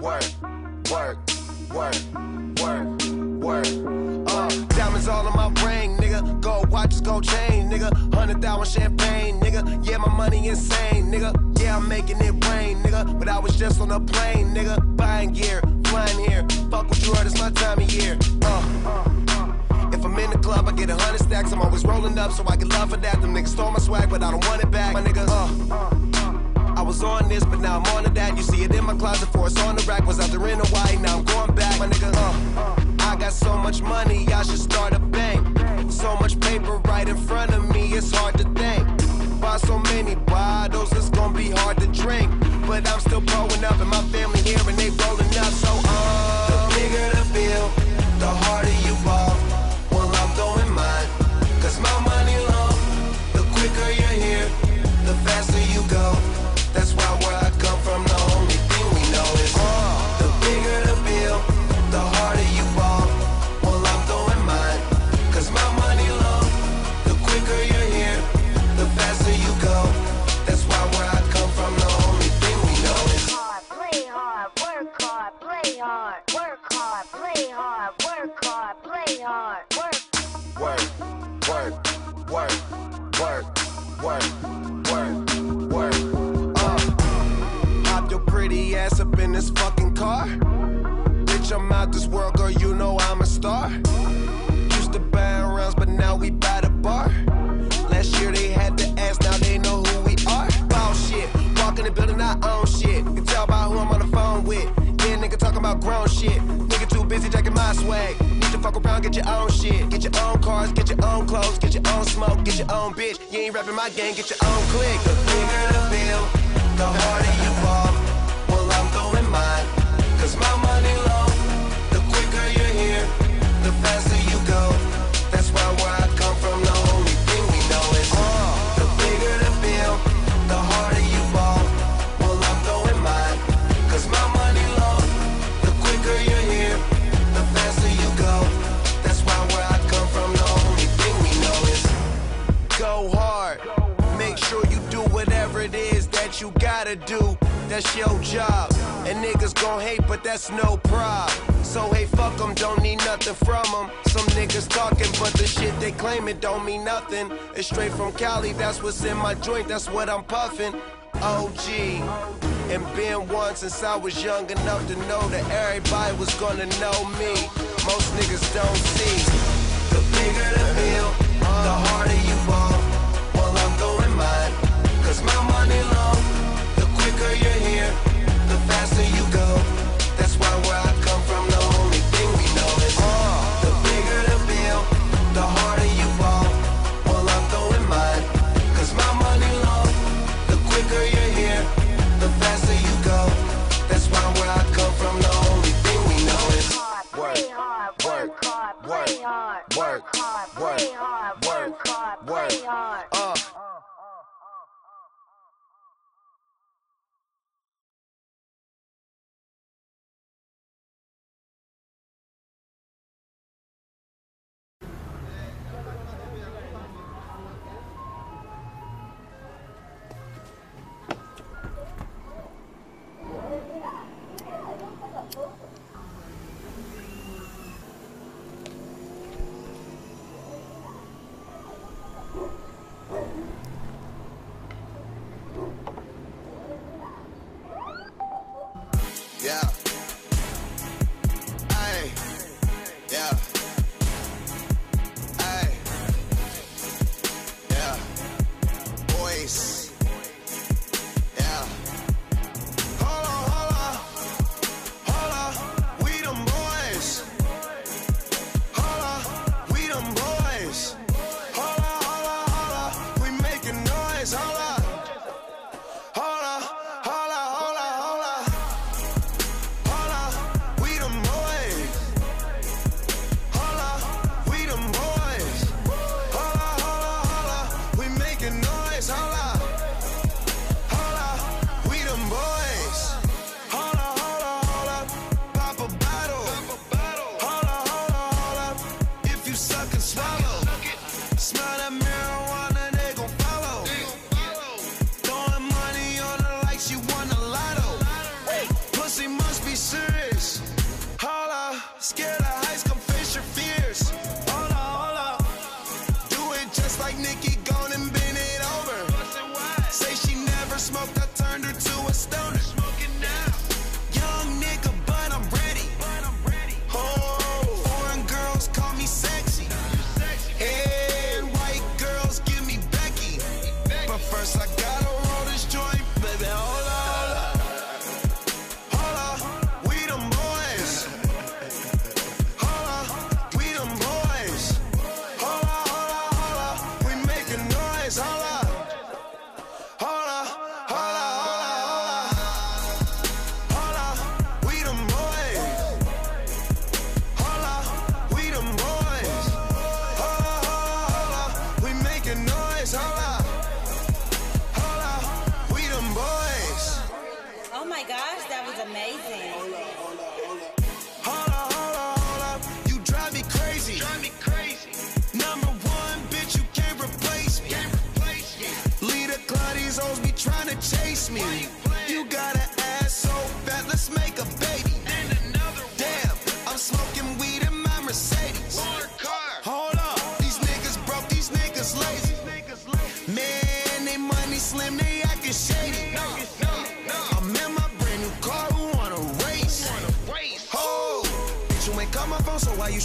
work, work, work, work, work. Uh, diamonds all in my brain, nigga. Gold watches, gold chain, nigga. Hundred thousand champagne, nigga. Yeah, my money insane, nigga. Yeah, I'm making it rain, nigga. But I was just on a plane, nigga. Buying gear, flying here. Fuck what you heard, it's my time of year. Uh. If I'm in the club, I get a hundred stacks. I'm always rolling up, so I can love for that. Them niggas stole my swag, but I don't want it back. My nigga, uh. Was on this, but now I'm on to that. You see it in my closet, for it's on the rack. Was out there in Hawaii, now I'm going back. My nigga, uh. I got so much money, I should start a bank. So much paper right in front of me, it's hard to think. Buy so many bottles, it's gonna be hard to drink. But I'm still growing up, and my family here, and they rolling up. So, shit. Nigga too busy checking my swag. Need to fuck around, get your own shit. Get your own cars, get your own clothes, get your own smoke, get your own bitch. You ain't rapping my game, get your own clique. The bigger the bill, the harder you fall. Well, I'm throwing mine, cause my you gotta do. That's your job. And niggas gon' hate, but that's no prob. So hey, fuck them, don't need nothing from them. Some niggas talking, but the shit they claim it don't mean nothing. It's straight from Cali, that's what's in my joint, that's what I'm puffing. OG. And been one since I was young enough to know that everybody was gonna know me. Most niggas don't see. The bigger the bill, my money long. The quicker you're here, the faster you go. That's why where I come from, the only thing we know is the bigger the bill, the harder you ball. Well, I'm throwing mine, cause my money long. The quicker you're here, the faster you go. That's why where I come from, the only thing we know is Play hard, work hard, play hard, work, hard, work, play hard, work, work hard, work. play hard. Uh. Drive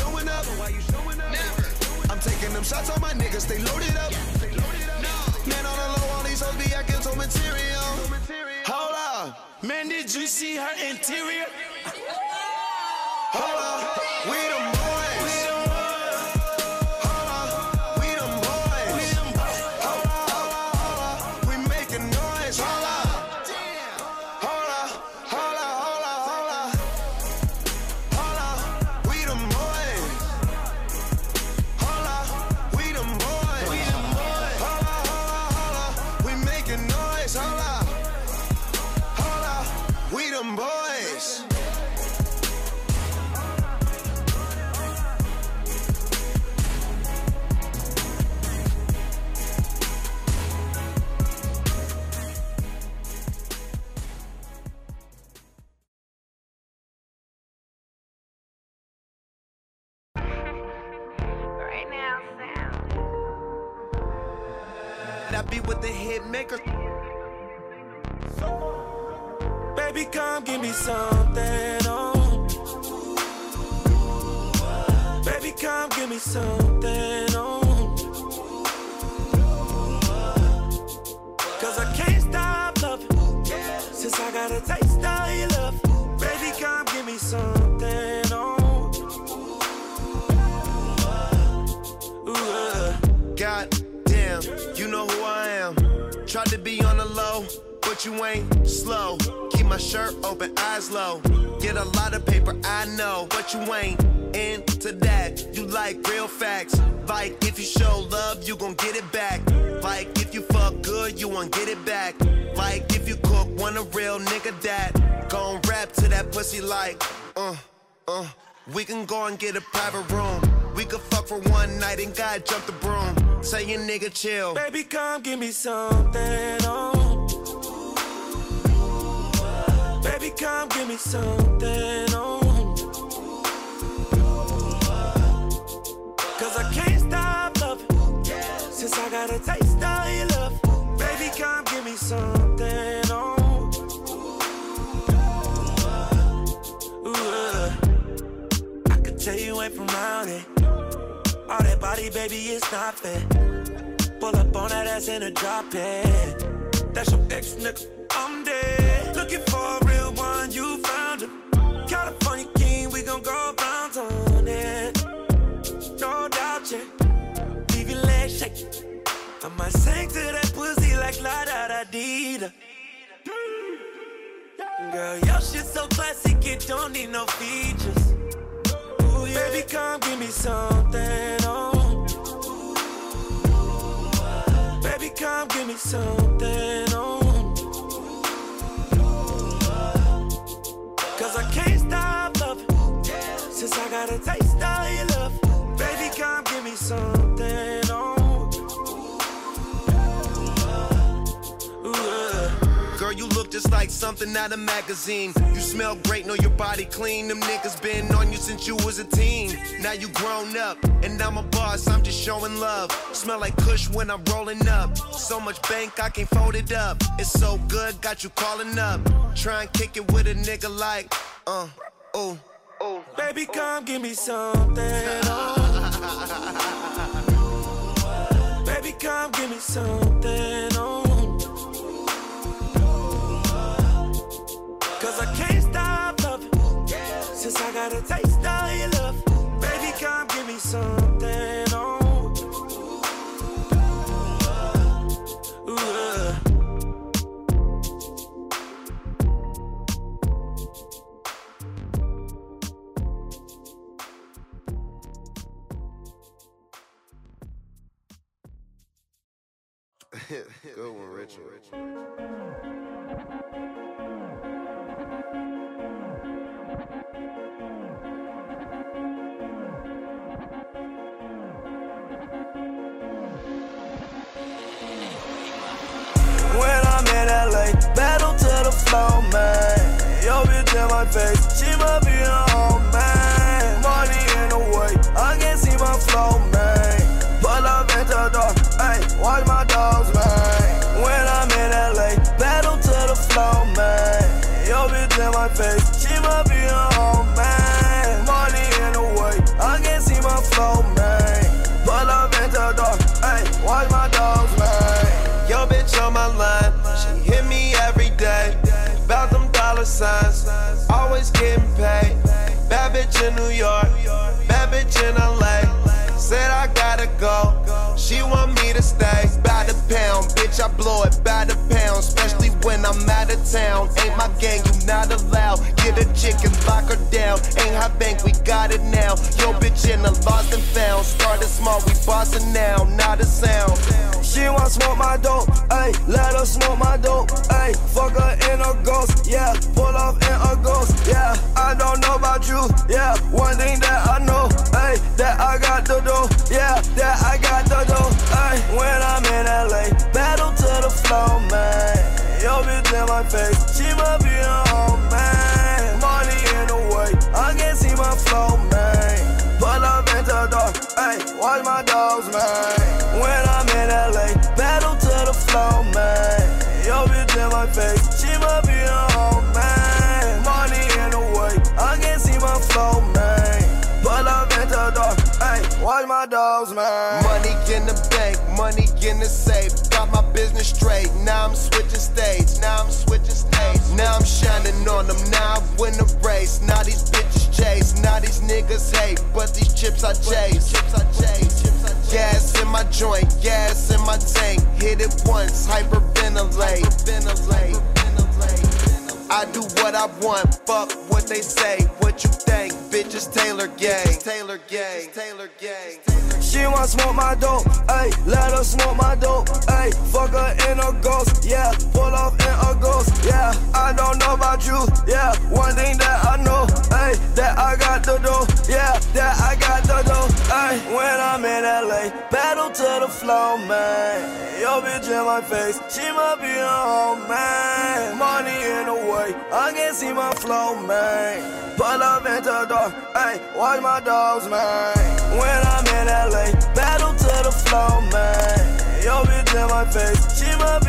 phone, so why you showing up? I'm taking them shots on my niggas, they loaded up. Man, on the low, all these hoes be acting so material. Hold up, Man, did you see her interior? Come give me something on. Cause I can't stop loving. Since I got a taste of your love. Baby, come give me something on. Ooh, uh. God damn, you know who I am. Tried to be on the low, but you ain't slow. Keep my shirt open, eyes low. Get a lot of paper, I know, but you ain't into that. You like real facts. Like if you show love, you gon' get it back. Like if you fuck good, you won't get it back. Like if you cook, want a real nigga that gon' rap to that pussy like, uh, uh. We can go and get a private room. We could fuck for one night and God jump the broom. Say your nigga chill. Baby, come give me something on. Baby, come give me something on. Got a taste of your love. Baby, come give me something on. Ooh, uh. I could tell you ain't from around here. All that body, baby, it's not fair. Pull up on that ass in a drop head. That's your ex nigga. I'm dead. Looking for a real one, you found him. California king, we gon' go bounce on it. Girl, your shit so classic, it don't need no features. Ooh, yeah. Baby, come give me something on. Baby, come give me something on. Cause I can't stop loving. Since I got a taste of just like something out of magazine. You smell great, know your body clean. Them niggas been on you since you was a teen. Now you grown up, and I'm a boss, I'm just showing love. Smell like Kush when I'm rolling up. So much bank, I can't fold it up. It's so good, got you calling up. Try and kick it with a nigga like, uh, oh, oh. Baby, come give me something on. Baby, come give me something Good one, Richard. When I'm in LA, battle to the flow, man. Yo, bitch in my face. Door. Hey, watch my dogs, man. Yo, bitch on my line. She hit me every day. About them dollar signs. Always getting paid. Bad bitch in New York. Bad bitch in LA. Said I gotta go. She want me to stay. By the pound, bitch, I blow it by the pound. Especially town. Ain't my gang, you not allowed. Get a chick and lock her down. Ain't high bank, we got it now. Yo, bitch in the lost and found. Started small, we bossing now. Not a sound. She wanna smoke my dope, ayy, let her smoke my dope, ayy. Fuck her in a ghost, yeah. Pull off in a ghost, yeah. I don't know about you, yeah. One thing that I know, ayy, that I got the dough, yeah. That I got the dough, ayy. When I'm in LA, battle to the. Yo, my face, she must be a home, man. Money in the way, I can see my flow, man. Pull up into the door, ayy, watch my dogs, man. When I'm in LA, battle to the flow, man. Yo, bitch in my face, she must be a home, man. Money in the way, I can see my flow, man. Pull up into the door, ayy, watch my dogs, man. In the bank, money in the safe. Got my business straight. Now I'm switching states. Now I'm switching states. Now I'm shining on them. Now I win the race. Now these bitches chase. Now these niggas hate. But these chips I chase. Chips I chase. Gas in my joint. Gas in my tank. Hit it once. Hyperventilate. Hyperventilate. I do what I want. Fuck what they say. What you think? Bitches Taylor gang. Taylor gang. Taylor gang. She wanna smoke my dope, ayy. Let her smoke my dope, ayy. Fuck her in a ghost, yeah. Pull off in a ghost, yeah. I don't know about you, yeah. One thing that I know, ayy. That I got the dough, yeah. That I got the dough, ayy. When I'm in LA, to the floor, man. Yo, bitch in my face, she might be a home, man. Money in the way, I can see my flow, man. Pull up into the door, ayy. Watch my dogs, man. When I'm in LA, battle to the floor, man. Yo, bitch in my face, she must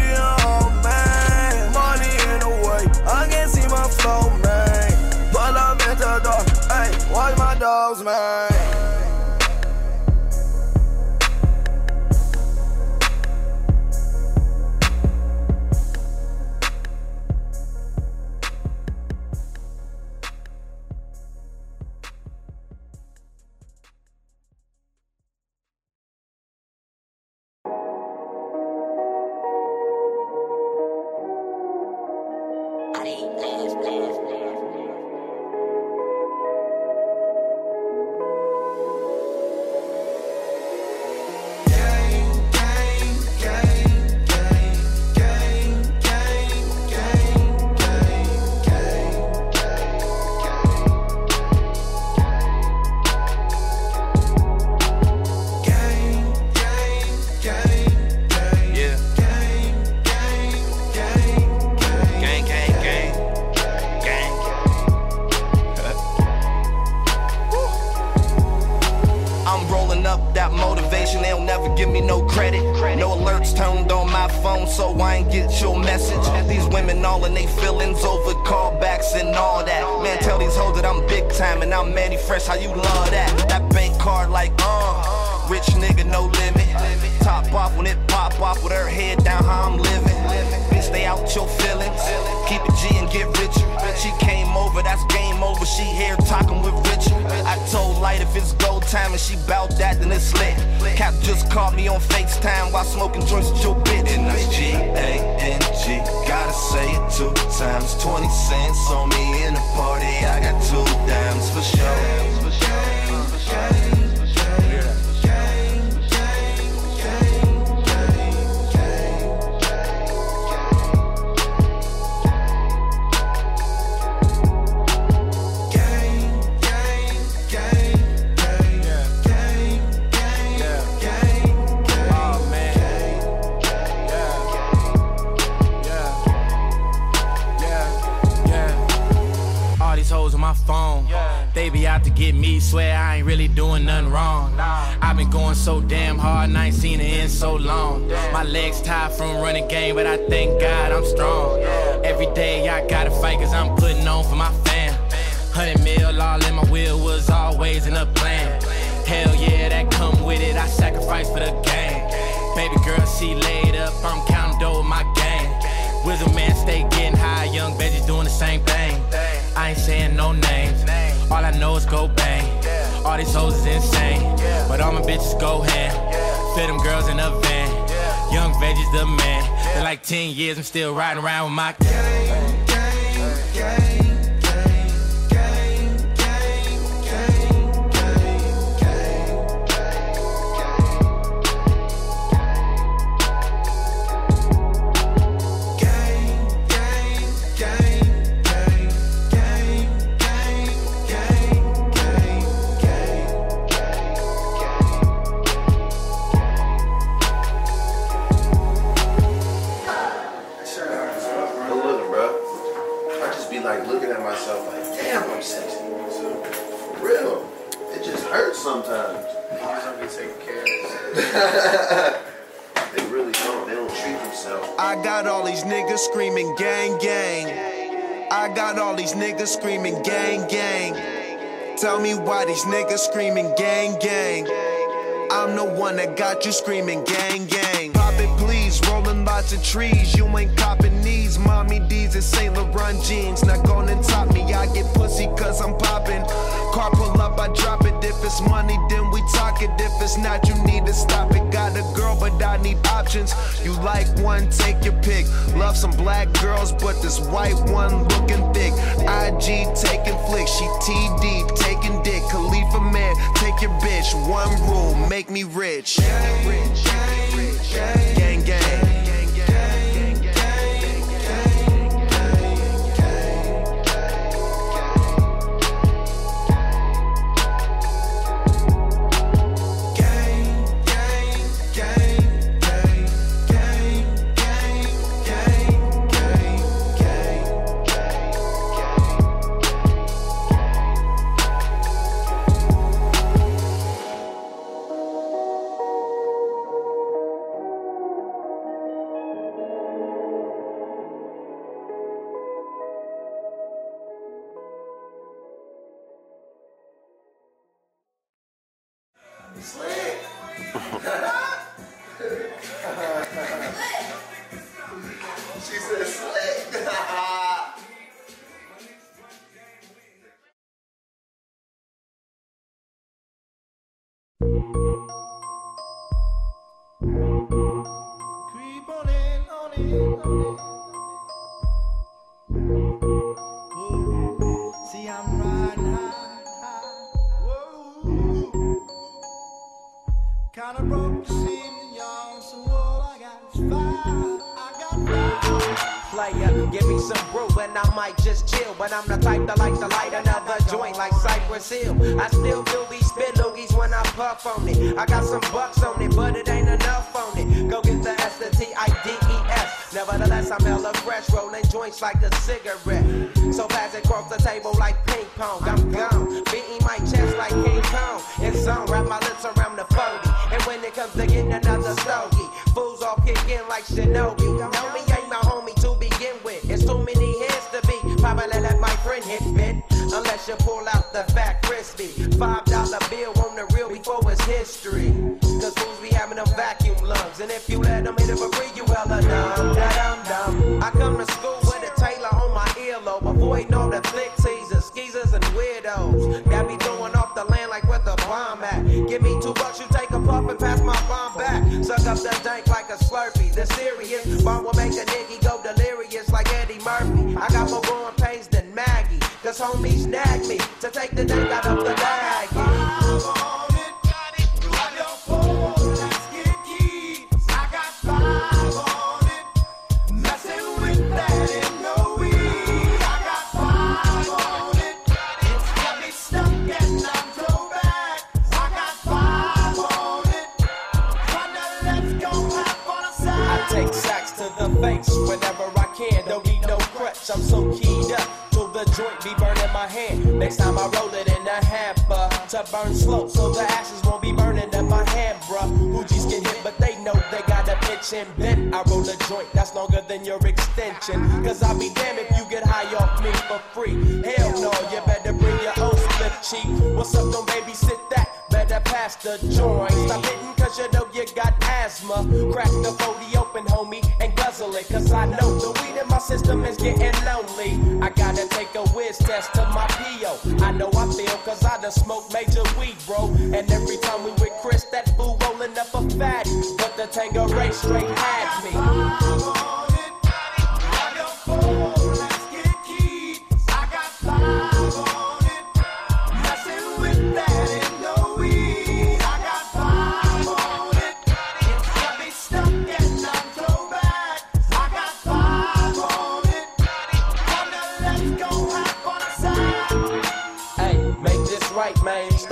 rich nigga, no limit. Top off when it pop off with her head down, how I'm living. Bitch, stay out your feelings. Keep it G and get richer. She came over, that's game over. She here talking with Richard. I told Light if it's go time and she bout that, then it's lit. Cap just called me on FaceTime while smoking joints with your bitch. And that's G A N G. Gotta say it two times. 20 cents on me in the party. I got two dimes for sure. Oh get me, swear I ain't really doing nothing wrong. I've been going so damn hard and I ain't seen it in so long. My legs tied from running game, but I thank God I'm strong. Every day I gotta fight cause I'm putting on for my fam. Hundred mil all in my wheel was always in a plan. Hell yeah, that come with it, I sacrifice for the game. Baby girl, she laid up, I'm counting dough with my gang. Wizard man, stay getting high, young Benji's doing the same thing. I ain't saying no names it's go bang. All these hoes is insane, but all my bitches go hand. Fit them girls in a van. Young veggies the man. Been like 10 years, I'm still riding around with my gang, screaming gang, gang. I got all these niggas screaming, gang, gang. Tell me why these niggas screaming gang, gang. I'm the one that got you screaming gang, gang. Pop it, please, rolling lots of trees. You ain't copping these. Mommy D's and Saint Laurent jeans. Not gonna top me, I get pussy cause I'm popping. Car pull up, I drop it. If it's money, then we talk it. If it's not, you need to stop it. Got a girl, but I need options. You like one, take your pick. Love some black girls, but this white one looking thick. IG taking flicks, she TD taking dick. Khalifa man, take your bitch. One rule, make me rich. Gang, gang. Slick. she said slick. up on it. I got some bucks on it, but it ain't enough on it. Go get the S, the T, I, D, E, S. Nevertheless, I'm hella fresh, rolling joints like a cigarette. So fast across the table like ping pong. I'm gone, beating my chest like King Kong. It's on, wrap my lips around the phony. And when it comes to getting another stogie, fools all kick in like shinobi. Know me ain't my homie to begin with. It's too many heads to be. Probably let my friend hit bit. Unless you pull out the fat crispy. Five dollar bill history. Cause fools be having them vacuum lungs. And if you let them hit it for free, you hella dumb. Da dum dum. I come to school with a Taylor on my earlobe. Avoiding all the flick teasers, skeezers, and weirdos. Got me throwing off the land like where the bomb at. Give me two bucks, you take a puff and pass my bomb back. Suck up the dank like a slurpee. The serious bomb will make a nigga go delirious like Eddie Murphy. I got more growing pains than Maggie. Cause homies nag me to take the dank out of the bag. action bent. I roll a joint that's longer than your extension. Cause I'll be damned if you get high off me for free. Hell no, you better bring your own slip cheek. What's up, don't babysit that? Better pass the joint. Stop hitting cause you know you got asthma. Crack the 40 open, homie, and guzzle it. Cause I know the weed in my system is getting lonely. I gotta take a whiz test to my PO. I know I feel cause I done smoked major weed, bro. And every time we with Chris, that fool rolling up a fatty. The Tanqueray straight had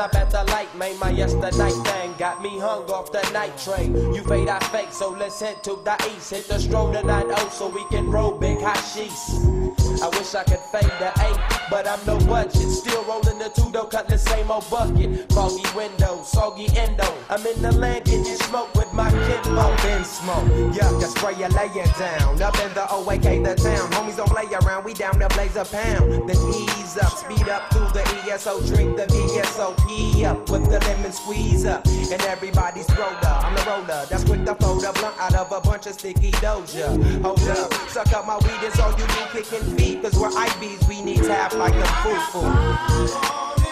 Stop at the light, man. My yesterday thing got me hung off the night train. You fade, I fake, so let's head to the east. Hit the stroll tonight, oh, so we can roll big hot sheets. I wish I could fade the eight, but I'm no budget. Still rolling the two though, cut the same old bucket. Foggy window, soggy endo. I'm in the land getting smoke with my kid. Up in smoke, yeah, I spray you lay it down. Up in the OAK, the town. Homies don't play around, we down to blaze a pound. Then ease up, speed up through the ESO, drink the VSOP up with the lemon squeeze up. And everybody's I'm the That's quick to fold a blunt out of a bunch of sticky doja. Hold up, suck up my weed, it's all you do, kicking feet. Cause we're IBs, we need tap like a foo-foo.